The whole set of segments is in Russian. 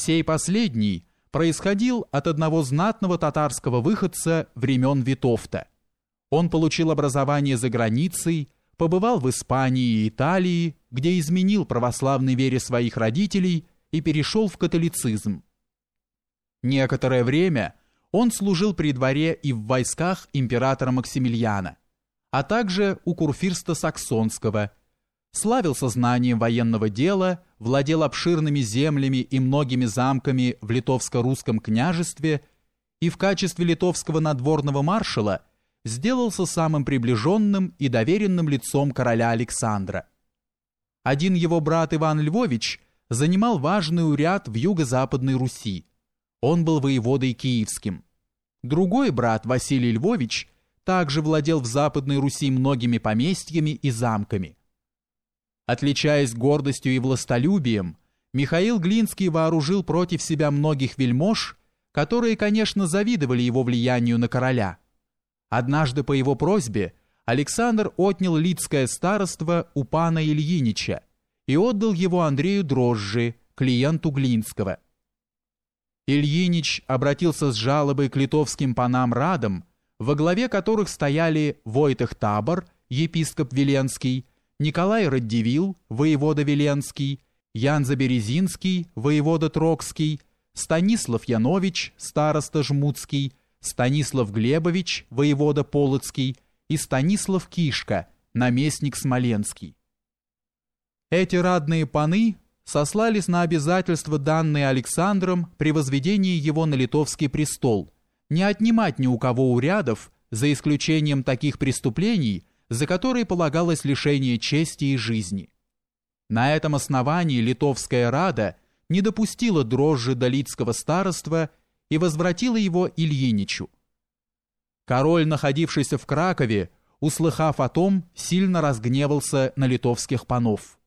Сей последний происходил от одного знатного татарского выходца времен Витовта. Он получил образование за границей, побывал в Испании и Италии, где изменил православной вере своих родителей и перешел в католицизм. Некоторое время он служил при дворе и в войсках императора Максимилиана, а также у курфирста Саксонского, славился знанием военного дела, владел обширными землями и многими замками в литовско-русском княжестве и в качестве литовского надворного маршала сделался самым приближенным и доверенным лицом короля Александра. Один его брат Иван Львович занимал важный уряд в юго-западной Руси. Он был воеводой киевским. Другой брат Василий Львович также владел в Западной Руси многими поместьями и замками – Отличаясь гордостью и властолюбием, Михаил Глинский вооружил против себя многих вельмож, которые, конечно, завидовали его влиянию на короля. Однажды по его просьбе Александр отнял Лидское староство у пана Ильинича и отдал его Андрею Дрожжи, клиенту Глинского. Ильинич обратился с жалобой к литовским панам Радам, во главе которых стояли Войтых Табор, епископ Веленский, Николай Раддивил, воевода Веленский, Ян Заберезинский, воевода Трокский, Станислав Янович, староста Жмутский, Станислав Глебович, воевода Полоцкий и Станислав Кишка, наместник Смоленский. Эти радные паны сослались на обязательства, данные Александром при возведении его на литовский престол, не отнимать ни у кого урядов, за исключением таких преступлений, за которые полагалось лишение чести и жизни. На этом основании Литовская Рада не допустила дрожжи до Литского староства и возвратила его Ильиничу. Король, находившийся в Кракове, услыхав о том, сильно разгневался на литовских панов.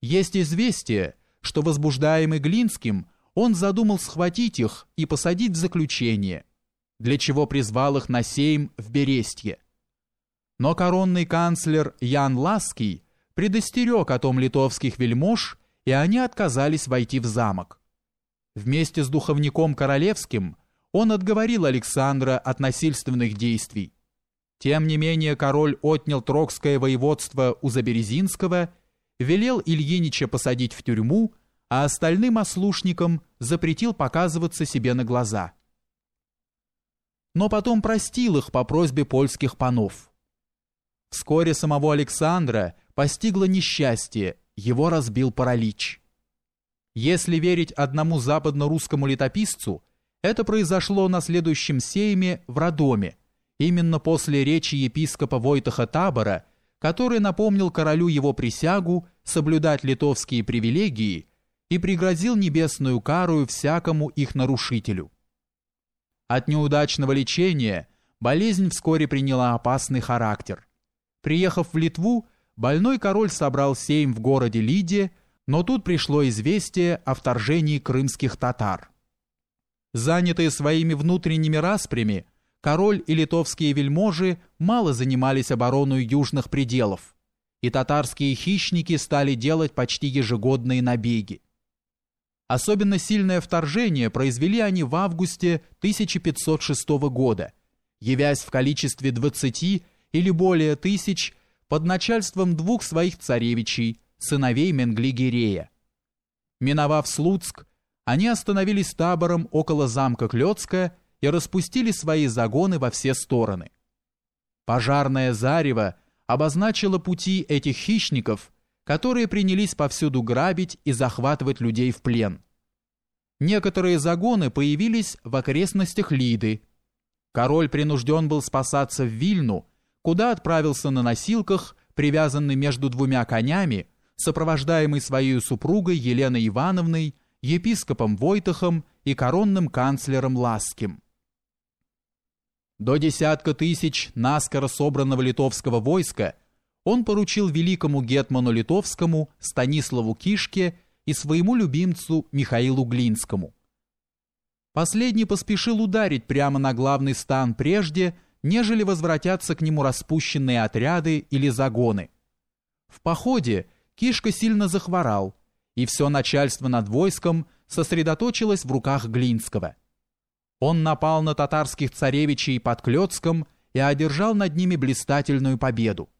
Есть известие, что возбуждаемый Глинским, он задумал схватить их и посадить в заключение, для чего призвал их на сейм в Берестье. Но коронный канцлер Ян Лаский предостерег о том литовских вельмож, и они отказались войти в замок. Вместе с духовником королевским он отговорил Александра от насильственных действий. Тем не менее король отнял Трокское воеводство у Заберезинского, велел Ильинича посадить в тюрьму, а остальным ослушникам запретил показываться себе на глаза. Но потом простил их по просьбе польских панов. Вскоре самого Александра постигло несчастье, его разбил паралич. Если верить одному западно-русскому летописцу, это произошло на следующем сейме в Родоме, именно после речи епископа Войтаха Табора, который напомнил королю его присягу соблюдать литовские привилегии и пригрозил небесную кару всякому их нарушителю. От неудачного лечения болезнь вскоре приняла опасный характер – Приехав в Литву, больной король собрал сейм в городе Лиде, но тут пришло известие о вторжении крымских татар. Занятые своими внутренними распрями, король и литовские вельможи мало занимались обороной южных пределов, и татарские хищники стали делать почти ежегодные набеги. Особенно сильное вторжение произвели они в августе 1506 года, явясь в количестве 20 или более тысяч под начальством двух своих царевичей, сыновей Менгли-Гирея. Миновав Слуцк, они остановились табором около замка Клёцка и распустили свои загоны во все стороны. Пожарное зарево обозначило пути этих хищников, которые принялись повсюду грабить и захватывать людей в плен. Некоторые загоны появились в окрестностях Лиды. Король принужден был спасаться в Вильну, куда отправился на носилках, привязанный между двумя конями, сопровождаемый своей супругой Еленой Ивановной, епископом Войтахом и коронным канцлером Ласким. До десятка тысяч наскоро собранного литовского войска он поручил великому гетману литовскому Станиславу Кишке и своему любимцу Михаилу Глинскому. Последний поспешил ударить прямо на главный стан прежде, нежели возвратятся к нему распущенные отряды или загоны. В походе Кишка сильно захворал, и все начальство над войском сосредоточилась в руках Глинского. Он напал на татарских царевичей под Клёцком и одержал над ними блистательную победу.